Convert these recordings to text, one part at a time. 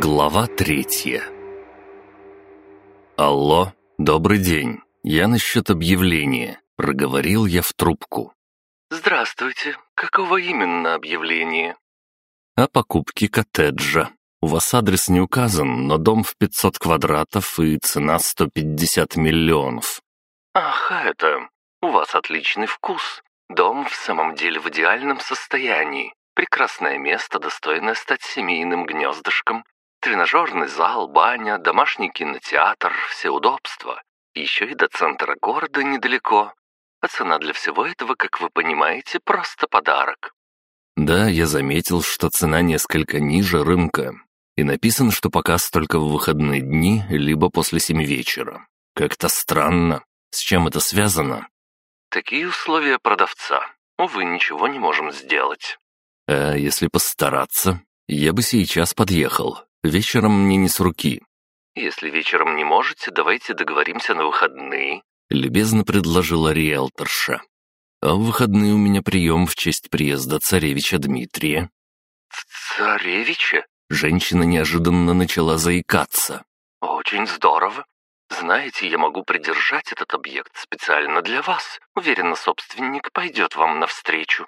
Глава третья «Алло, добрый день. Я насчет объявления», — проговорил я в трубку. «Здравствуйте. Какого именно объявления?» «О покупке коттеджа. У вас адрес не указан, но дом в 500 квадратов и цена 150 миллионов». «Ах, это... У вас отличный вкус. Дом в самом деле в идеальном состоянии. Прекрасное место, достойное стать семейным гнездышком. Тренажерный зал, баня, домашний кинотеатр, все удобства. Еще и до центра города недалеко. А цена для всего этого, как вы понимаете, просто подарок. Да, я заметил, что цена несколько ниже рынка. И написано, что показ только в выходные дни, либо после семи вечера. Как-то странно. С чем это связано? Такие условия продавца. Увы, ничего не можем сделать. А если постараться? Я бы сейчас подъехал. Вечером мне не с руки». «Если вечером не можете, давайте договоримся на выходные», — любезно предложила риэлторша. «А в выходные у меня прием в честь приезда царевича Дмитрия». «Царевича?» Женщина неожиданно начала заикаться. «Очень здорово. Знаете, я могу придержать этот объект специально для вас. Уверена, собственник пойдет вам навстречу».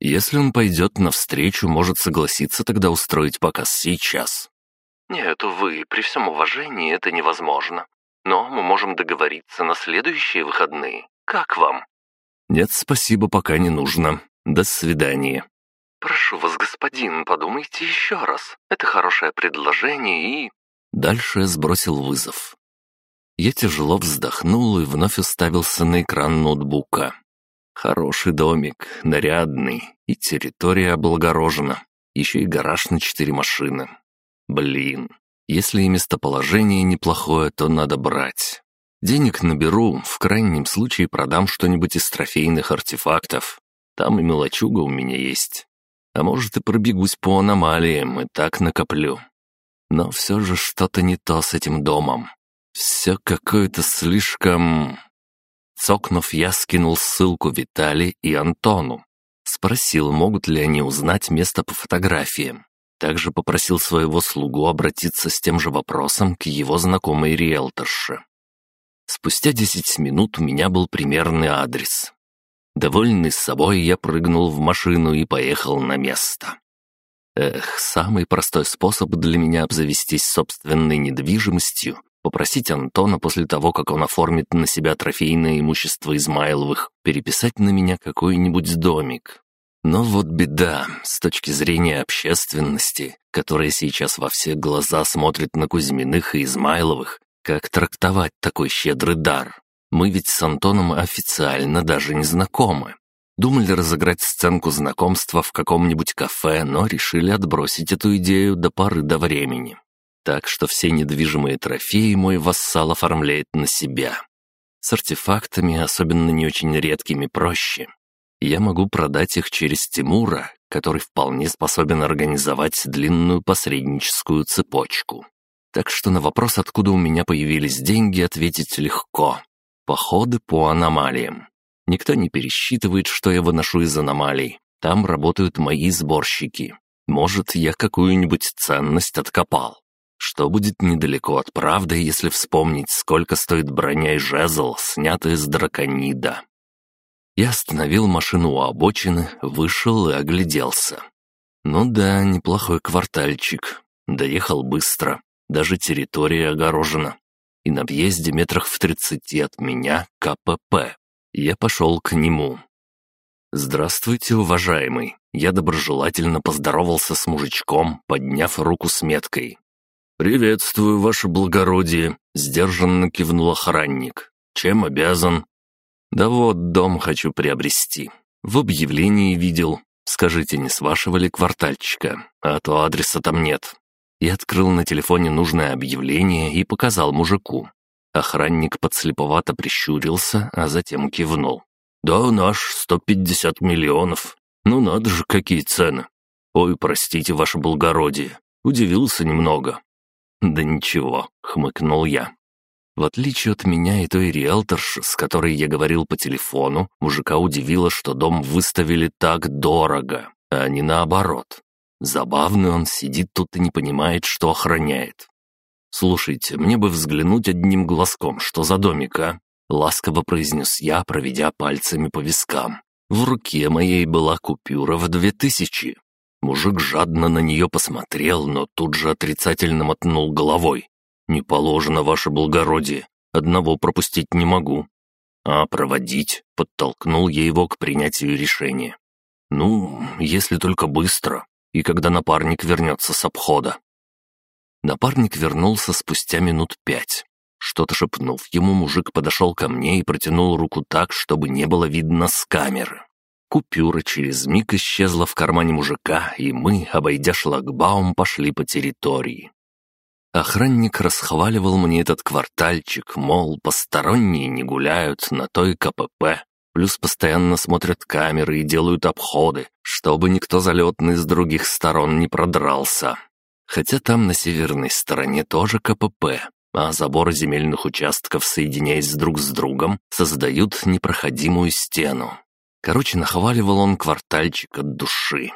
«Если он пойдет навстречу, может согласиться тогда устроить показ сейчас. «Нет, увы, при всем уважении это невозможно. Но мы можем договориться на следующие выходные. Как вам?» «Нет, спасибо, пока не нужно. До свидания». «Прошу вас, господин, подумайте еще раз. Это хорошее предложение и...» Дальше я сбросил вызов. Я тяжело вздохнул и вновь уставился на экран ноутбука. Хороший домик, нарядный, и территория облагорожена. Еще и гараж на четыре машины. Блин, если и местоположение неплохое, то надо брать. Денег наберу, в крайнем случае продам что-нибудь из трофейных артефактов. Там и мелочуга у меня есть. А может и пробегусь по аномалиям и так накоплю. Но все же что-то не то с этим домом. Все какое-то слишком... Цокнув, я скинул ссылку Витали и Антону. Спросил, могут ли они узнать место по фотографиям. Также попросил своего слугу обратиться с тем же вопросом к его знакомой риэлторше. Спустя десять минут у меня был примерный адрес. Довольный собой, я прыгнул в машину и поехал на место. Эх, самый простой способ для меня обзавестись собственной недвижимостью — попросить Антона после того, как он оформит на себя трофейное имущество Измайловых, переписать на меня какой-нибудь домик. Но вот беда, с точки зрения общественности, которая сейчас во все глаза смотрит на Кузьминых и Измайловых, как трактовать такой щедрый дар? Мы ведь с Антоном официально даже не знакомы. Думали разыграть сценку знакомства в каком-нибудь кафе, но решили отбросить эту идею до поры до времени. Так что все недвижимые трофеи мой вассал оформляет на себя. С артефактами, особенно не очень редкими, проще я могу продать их через Тимура, который вполне способен организовать длинную посредническую цепочку. Так что на вопрос, откуда у меня появились деньги, ответить легко. Походы по аномалиям. Никто не пересчитывает, что я выношу из аномалий. Там работают мои сборщики. Может, я какую-нибудь ценность откопал. Что будет недалеко от правды, если вспомнить, сколько стоит броня и жезл, снятые с драконида. Я остановил машину у обочины, вышел и огляделся. Ну да, неплохой квартальчик. Доехал быстро, даже территория огорожена. И на въезде метрах в тридцати от меня КПП. Я пошел к нему. «Здравствуйте, уважаемый!» Я доброжелательно поздоровался с мужичком, подняв руку с меткой. «Приветствую, ваше благородие!» — сдержанно кивнул охранник. «Чем обязан?» «Да вот, дом хочу приобрести. В объявлении видел. Скажите, не с вашего ли квартальчика? А то адреса там нет». И открыл на телефоне нужное объявление и показал мужику. Охранник подслеповато прищурился, а затем кивнул. «Да, наш, сто пятьдесят миллионов. Ну надо же, какие цены. Ой, простите, ваше благородие. Удивился немного». «Да ничего», — хмыкнул я. В отличие от меня и той риэлторши, с которой я говорил по телефону, мужика удивило, что дом выставили так дорого, а не наоборот. Забавный он сидит тут и не понимает, что охраняет. «Слушайте, мне бы взглянуть одним глазком, что за домик, а?» Ласково произнес я, проведя пальцами по вискам. В руке моей была купюра в две тысячи. Мужик жадно на нее посмотрел, но тут же отрицательно мотнул головой. «Не положено, ваше благородие. Одного пропустить не могу». «А проводить?» — подтолкнул я его к принятию решения. «Ну, если только быстро, и когда напарник вернется с обхода». Напарник вернулся спустя минут пять. Что-то шепнув ему, мужик подошел ко мне и протянул руку так, чтобы не было видно с камеры. Купюра через миг исчезла в кармане мужика, и мы, обойдя шлагбаум, пошли по территории. Охранник расхваливал мне этот квартальчик, мол, посторонние не гуляют на той КПП, плюс постоянно смотрят камеры и делают обходы, чтобы никто залетный с других сторон не продрался. Хотя там на северной стороне тоже КПП, а заборы земельных участков, соединяясь друг с другом, создают непроходимую стену. Короче, нахваливал он квартальчик от души.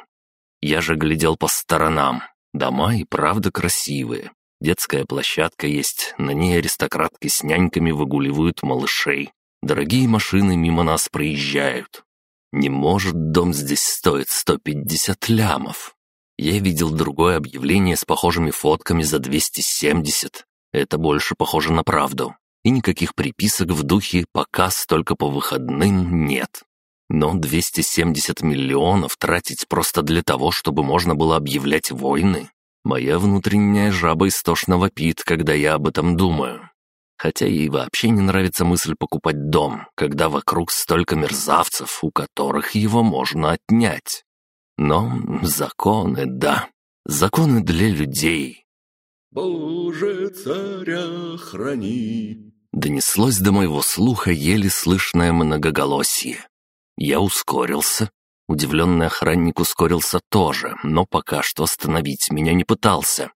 Я же глядел по сторонам. Дома и правда красивые. Детская площадка есть, на ней аристократки с няньками выгуливают малышей. Дорогие машины мимо нас проезжают. Не может дом здесь стоить 150 лямов. Я видел другое объявление с похожими фотками за 270. Это больше похоже на правду. И никаких приписок в духе «показ только по выходным» нет. Но 270 миллионов тратить просто для того, чтобы можно было объявлять войны? Моя внутренняя жаба истошно вопит, когда я об этом думаю. Хотя ей вообще не нравится мысль покупать дом, когда вокруг столько мерзавцев, у которых его можно отнять. Но законы, да, законы для людей. «Боже, царя храни!» Донеслось до моего слуха еле слышное многоголосие. Я ускорился. Удивленный охранник ускорился тоже, но пока что остановить меня не пытался.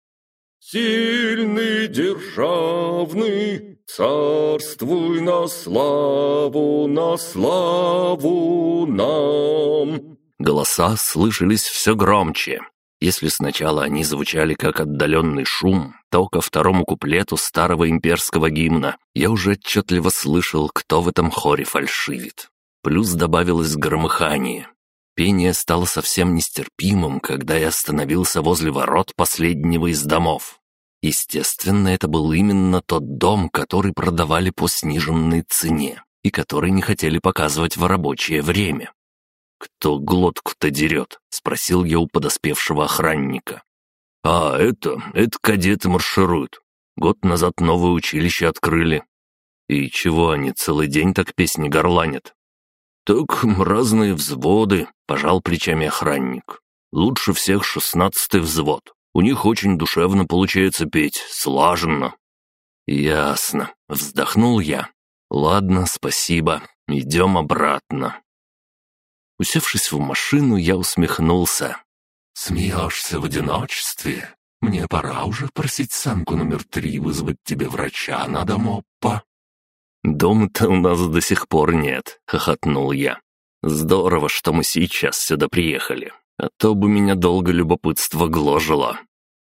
«Сильный, державный, царствуй на славу, на славу нам!» Голоса слышались все громче. Если сначала они звучали как отдаленный шум, то ко второму куплету старого имперского гимна я уже отчетливо слышал, кто в этом хоре фальшивит. Плюс добавилось громыхание. Пение стало совсем нестерпимым, когда я остановился возле ворот последнего из домов. Естественно, это был именно тот дом, который продавали по сниженной цене и который не хотели показывать в рабочее время. «Кто глотку-то дерет?» — спросил я у подоспевшего охранника. «А, это... это кадеты маршируют. Год назад новое училище открыли. И чего они целый день так песни горланят?» «Так разные взводы», — пожал плечами охранник. «Лучше всех шестнадцатый взвод. У них очень душевно получается петь, слаженно». «Ясно», — вздохнул я. «Ладно, спасибо. Идем обратно». Усевшись в машину, я усмехнулся. «Смеешься в одиночестве? Мне пора уже просить самку номер три вызвать тебе врача на домоппа». «Дома-то у нас до сих пор нет», — хохотнул я. «Здорово, что мы сейчас сюда приехали, а то бы меня долго любопытство гложило».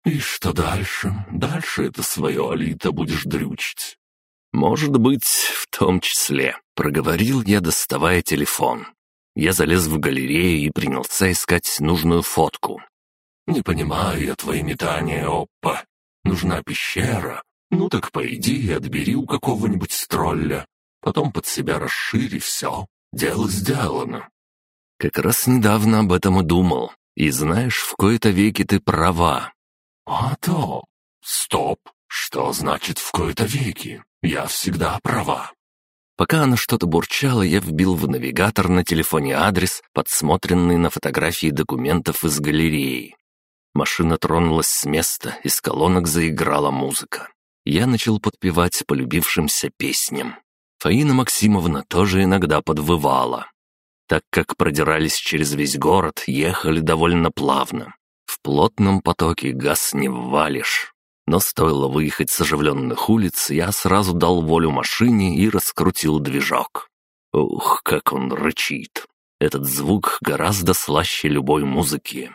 «И что дальше? Дальше это свое Алита будешь дрючить». «Может быть, в том числе», — проговорил я, доставая телефон. Я залез в галерею и принялся искать нужную фотку. «Не понимаю я твои метания, Оппа. Нужна пещера, ну так пойди и отбери у какого-нибудь стролля. Потом под себя расшири все. Дело сделано. Как раз недавно об этом и думал. И знаешь, в кои-то веки ты права. А то... Стоп. Что значит в кои-то веки? Я всегда права. Пока она что-то бурчала, я вбил в навигатор на телефоне адрес, подсмотренный на фотографии документов из галереи. Машина тронулась с места, из колонок заиграла музыка я начал подпевать полюбившимся песням. Фаина Максимовна тоже иногда подвывала. Так как продирались через весь город, ехали довольно плавно. В плотном потоке газ не ввалишь. Но стоило выехать с оживленных улиц, я сразу дал волю машине и раскрутил движок. Ух, как он рычит. Этот звук гораздо слаще любой музыки.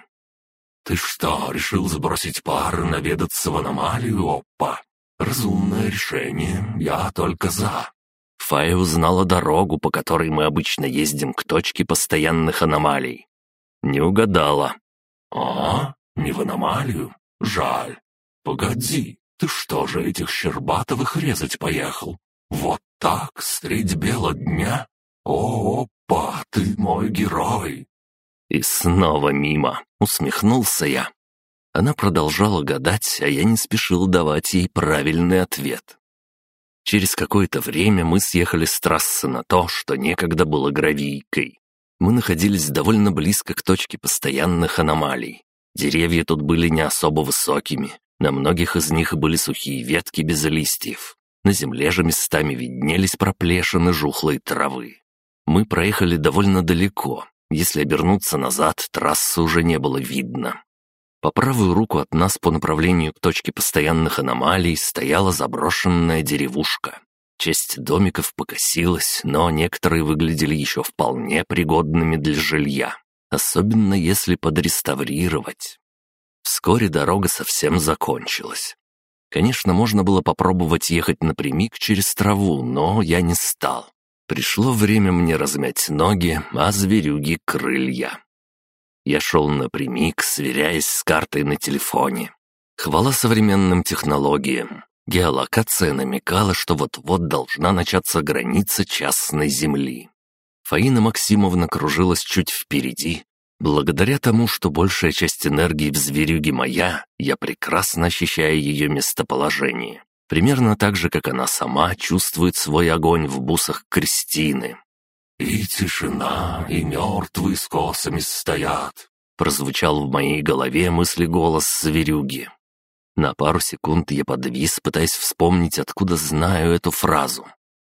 «Ты что, решил сбросить пар наведаться в аномалию, опа? Разумное решение, я только за». Фая узнала дорогу, по которой мы обычно ездим к точке постоянных аномалий. Не угадала. «А? Не в аномалию? Жаль. Погоди, ты что же этих Щербатовых резать поехал? Вот так, средь бела дня? Опа, ты мой герой!» И снова мимо, усмехнулся я. Она продолжала гадать, а я не спешил давать ей правильный ответ. Через какое-то время мы съехали с трассы на то, что некогда было гравийкой. Мы находились довольно близко к точке постоянных аномалий. Деревья тут были не особо высокими, на многих из них были сухие ветки без листьев. На земле же местами виднелись проплешины жухлой травы. Мы проехали довольно далеко. Если обернуться назад, трассы уже не было видно. По правую руку от нас по направлению к точке постоянных аномалий стояла заброшенная деревушка. Часть домиков покосилась, но некоторые выглядели еще вполне пригодными для жилья, особенно если подреставрировать. Вскоре дорога совсем закончилась. Конечно, можно было попробовать ехать напрямик через траву, но я не стал. Пришло время мне размять ноги, а зверюги — крылья. Я шел напрямик, сверяясь с картой на телефоне. Хвала современным технологиям. Геолокация намекала, что вот-вот должна начаться граница частной земли. Фаина Максимовна кружилась чуть впереди. Благодаря тому, что большая часть энергии в зверюге моя, я прекрасно ощущаю ее местоположение. Примерно так же, как она сама чувствует свой огонь в бусах Кристины. «И тишина, и мертвые с косами стоят», — прозвучал в моей голове мысли голос зверюги. На пару секунд я подвис, пытаясь вспомнить, откуда знаю эту фразу.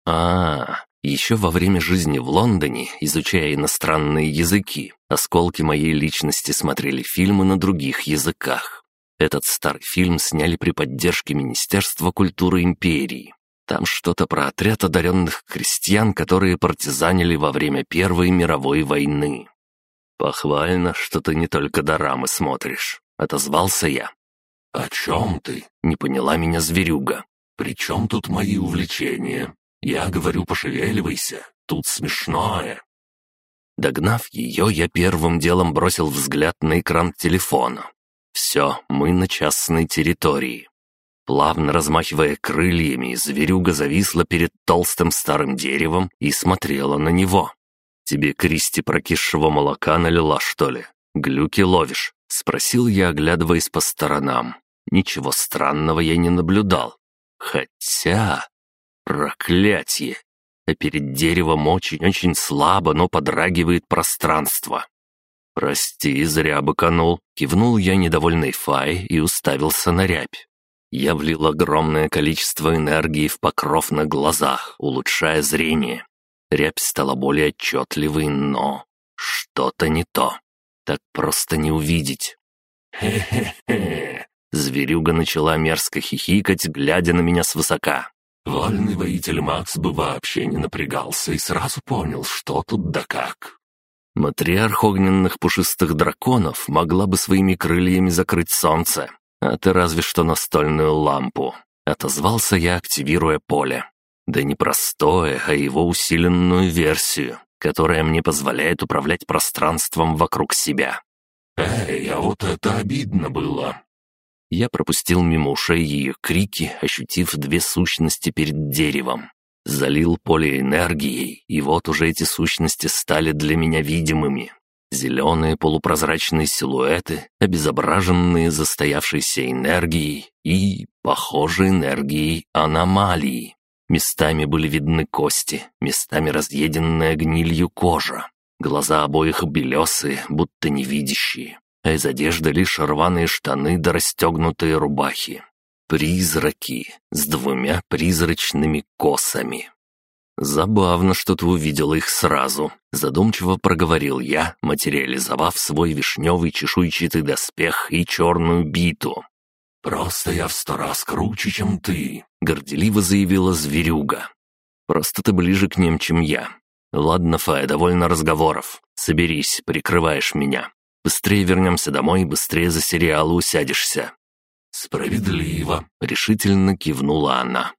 А, еще во время жизни в Лондоне, изучая иностранные языки, осколки моей личности смотрели фильмы на других языках. Этот старый фильм сняли при поддержке Министерства культуры империи. Там что-то про отряд одаренных крестьян, которые партизанили во время Первой мировой войны. «Похвально, что ты не только дорамы смотришь», — отозвался я. «О чем ты?» — не поняла меня зверюга. «При чем тут мои увлечения? Я говорю, пошевеливайся, тут смешное». Догнав ее, я первым делом бросил взгляд на экран телефона. Все, мы на частной территории. Плавно размахивая крыльями, зверюга зависла перед толстым старым деревом и смотрела на него. «Тебе Кристи прокисшего молока налила, что ли? Глюки ловишь?» — спросил я, оглядываясь по сторонам. Ничего странного я не наблюдал. Хотя... Проклятье! А перед деревом очень-очень слабо, но подрагивает пространство. «Прости, зря быканул», — кивнул я недовольной Фай и уставился на рябь. Я влил огромное количество энергии в покров на глазах, улучшая зрение. Рябь стала более отчетливой, но что-то не то. Так просто не увидеть. «Хе-хе-хе!» Зверюга начала мерзко хихикать, глядя на меня свысока. «Вольный воитель Макс бы вообще не напрягался и сразу понял, что тут да как». Матриарх огненных пушистых драконов могла бы своими крыльями закрыть солнце, а ты разве что настольную лампу. Отозвался я, активируя поле. Да не простое, а его усиленную версию которая мне позволяет управлять пространством вокруг себя. «Эй, а вот это обидно было!» Я пропустил мимо ушей ее крики, ощутив две сущности перед деревом. Залил поле энергией, и вот уже эти сущности стали для меня видимыми. Зеленые полупрозрачные силуэты, обезображенные застоявшейся энергией и, похоже, энергией аномалии. Местами были видны кости, местами разъеденная гнилью кожа. Глаза обоих белесые, будто невидящие, а из одежды лишь рваные штаны да расстегнутые рубахи. Призраки с двумя призрачными косами. «Забавно, что ты увидела их сразу», — задумчиво проговорил я, материализовав свой вишневый чешуйчатый доспех и черную биту. «Просто я в сто раз круче, чем ты», — горделиво заявила зверюга. «Просто ты ближе к ним, чем я. Ладно, Фая, довольно разговоров. Соберись, прикрываешь меня». Быстрее вернемся домой, быстрее за сериалы усядешься». «Справедливо», — решительно кивнула она.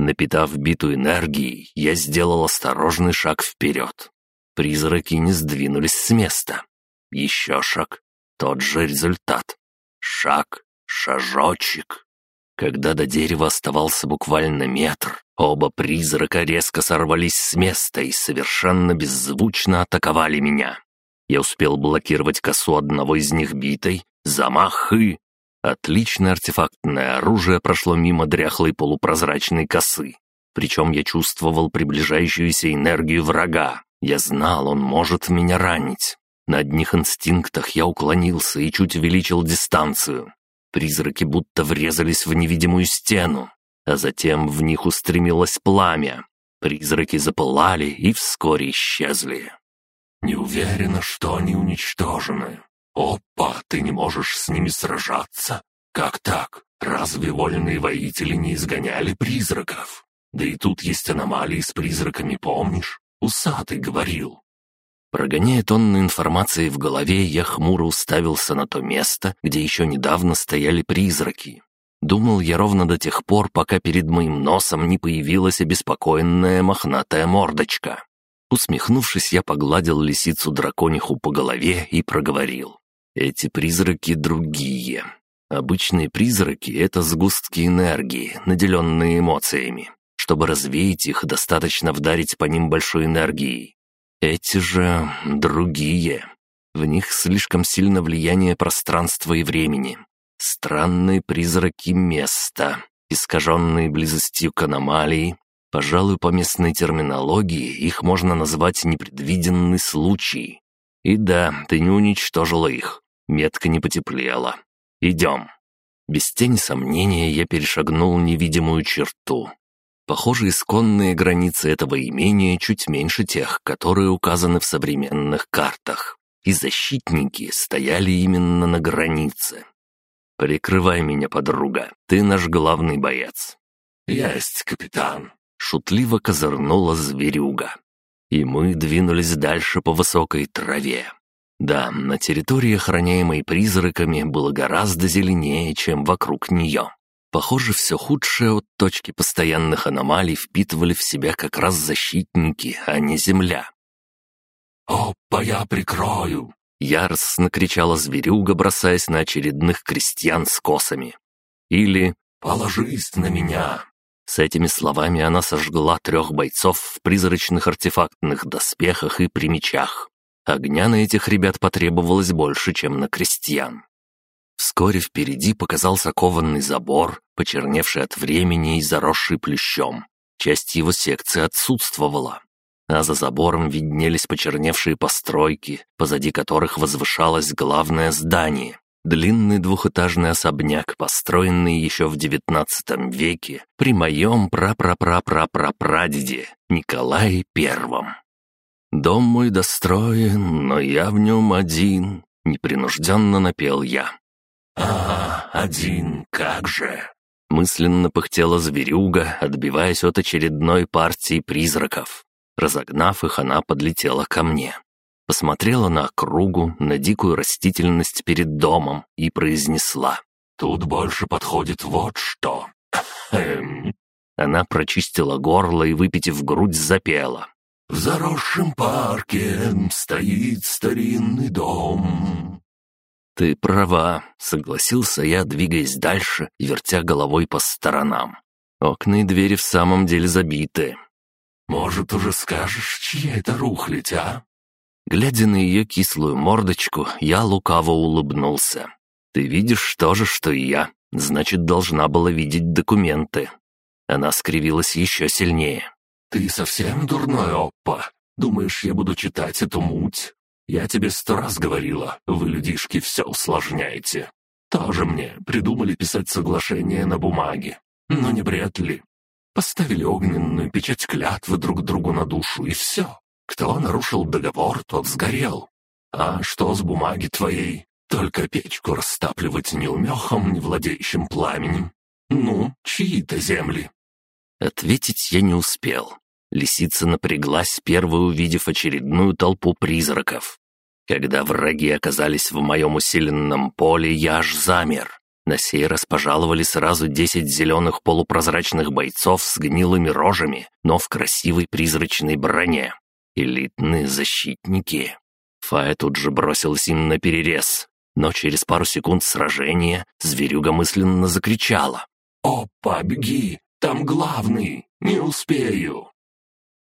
Напитав биту энергией, я сделал осторожный шаг вперед. Призраки не сдвинулись с места. Еще шаг. Тот же результат. Шаг, шажочек. Когда до дерева оставался буквально метр, оба призрака резко сорвались с места и совершенно беззвучно атаковали меня. Я успел блокировать косу одного из них битой, замах и... Отличное артефактное оружие прошло мимо дряхлой полупрозрачной косы. Причем я чувствовал приближающуюся энергию врага. Я знал, он может меня ранить. На одних инстинктах я уклонился и чуть увеличил дистанцию. Призраки будто врезались в невидимую стену, а затем в них устремилось пламя. Призраки запылали и вскоре исчезли. «Не уверена, что они уничтожены. Опа, ты не можешь с ними сражаться. Как так? Разве вольные воители не изгоняли призраков? Да и тут есть аномалии с призраками, помнишь? Усатый говорил. Прогоняя тонны информации в голове, я хмуро уставился на то место, где еще недавно стояли призраки. Думал я ровно до тех пор, пока перед моим носом не появилась обеспокоенная мохнатая мордочка. Усмехнувшись, я погладил лисицу дракониху по голове и проговорил. «Эти призраки другие. Обычные призраки — это сгустки энергии, наделенные эмоциями. Чтобы развеять их, достаточно вдарить по ним большой энергией. Эти же другие. В них слишком сильно влияние пространства и времени. Странные призраки места, искаженные близостью к аномалии. Пожалуй, по местной терминологии их можно назвать непредвиденный случай. И да, ты не уничтожила их. Метка не потеплела. Идем. Без тени сомнения я перешагнул невидимую черту. Похоже, исконные границы этого имения чуть меньше тех, которые указаны в современных картах. И защитники стояли именно на границе. «Прикрывай меня, подруга, ты наш главный боец». «Есть, капитан», — шутливо козырнула зверюга. И мы двинулись дальше по высокой траве. Да, на территории, охраняемой призраками, было гораздо зеленее, чем вокруг нее. Похоже, все худшее от точки постоянных аномалий впитывали в себя как раз защитники, а не земля. «Опа, я прикрою!» Яростно кричала зверюга, бросаясь на очередных крестьян с косами. Или «Положись на меня!» С этими словами она сожгла трех бойцов в призрачных артефактных доспехах и при мечах. Огня на этих ребят потребовалось больше, чем на крестьян. Вскоре впереди показался кованный забор, почерневший от времени и заросший плющом. Часть его секции отсутствовала. А за забором виднелись почерневшие постройки, позади которых возвышалось главное здание. Длинный двухэтажный особняк, построенный еще в девятнадцатом веке при моем прапрапрапрапрапрадеде Николае Первом. «Дом мой достроен, но я в нем один», — непринужденно напел я. «А, один, как же!» Мысленно пыхтела зверюга, отбиваясь от очередной партии призраков. Разогнав их, она подлетела ко мне. Посмотрела на округу, на дикую растительность перед домом и произнесла. «Тут больше подходит вот что. Эм». Она прочистила горло и, выпитив грудь, запела. «В заросшем парке стоит старинный дом, «Ты права», — согласился я, двигаясь дальше и вертя головой по сторонам. Окна и двери в самом деле забиты. «Может, уже скажешь, чья это рухлядь, а?» Глядя на ее кислую мордочку, я лукаво улыбнулся. «Ты видишь то же, что и я. Значит, должна была видеть документы». Она скривилась еще сильнее. «Ты совсем дурной, Оппа? Думаешь, я буду читать эту муть? Я тебе сто раз говорила, вы, людишки, все усложняете. Тоже мне придумали писать соглашение на бумаге. Но не бред ли? Поставили огненную печать клятвы друг другу на душу, и все. Кто нарушил договор, тот сгорел. А что с бумаги твоей? Только печку растапливать не умехом, не владеющим пламенем. Ну, чьи-то земли. Ответить я не успел. Лисица напряглась, первой увидев очередную толпу призраков. Когда враги оказались в моем усиленном поле, я аж замер. На сей раз пожаловали сразу десять зеленых полупрозрачных бойцов с гнилыми рожами, но в красивой призрачной броне. Элитные защитники. Фая тут же бросилась им на перерез, но через пару секунд сражения зверюга мысленно закричала. «Опа, беги! Там главный! Не успею!»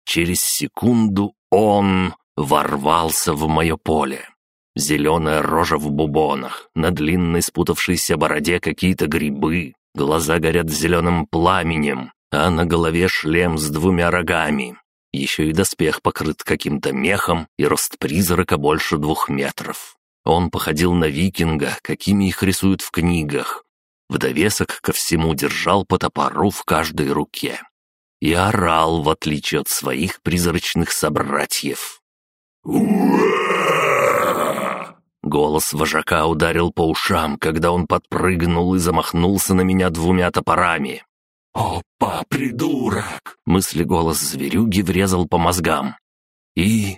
Через секунду он ворвался в мое поле. Зеленая рожа в бубонах, на длинной спутавшейся бороде какие-то грибы, глаза горят зеленым пламенем, а на голове шлем с двумя рогами. Еще и доспех покрыт каким-то мехом, и рост призрака больше двух метров. Он походил на викинга, какими их рисуют в книгах. В довесок ко всему держал по топору в каждой руке. И орал, в отличие от своих призрачных собратьев. Голос вожака ударил по ушам, когда он подпрыгнул и замахнулся на меня двумя топорами. «Опа, придурок!» Мысли голос зверюги врезал по мозгам. И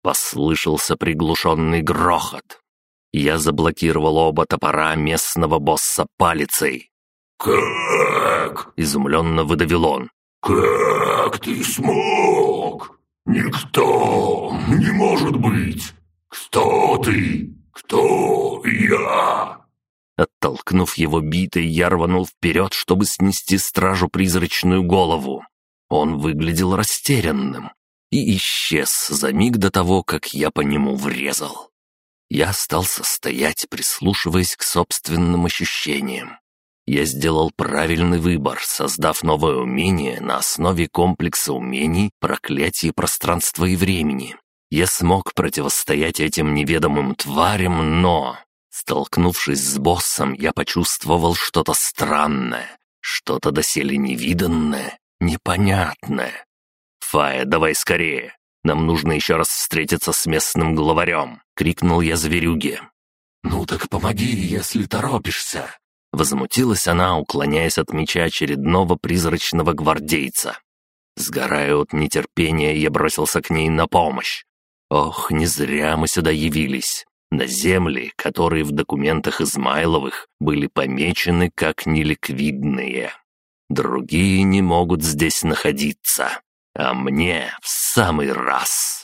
послышался приглушенный грохот. Я заблокировал оба топора местного босса палицей. «Как?» — изумленно выдавил он. «Как ты смог? Никто не может быть! Кто ты? Кто я?» Оттолкнув его битой, я рванул вперед, чтобы снести стражу призрачную голову. Он выглядел растерянным и исчез за миг до того, как я по нему врезал. Я остался стоять, прислушиваясь к собственным ощущениям. Я сделал правильный выбор, создав новое умение на основе комплекса умений проклятия пространства и времени. Я смог противостоять этим неведомым тварям, но... Столкнувшись с боссом, я почувствовал что-то странное, что-то доселе невиданное, непонятное. «Фая, давай скорее! Нам нужно еще раз встретиться с местным главарем!» — крикнул я зверюге. «Ну так помоги, если торопишься!» Возмутилась она, уклоняясь от меча очередного призрачного гвардейца. Сгорая от нетерпения, я бросился к ней на помощь. Ох, не зря мы сюда явились. На земли, которые в документах Измайловых были помечены как неликвидные. Другие не могут здесь находиться, а мне в самый раз.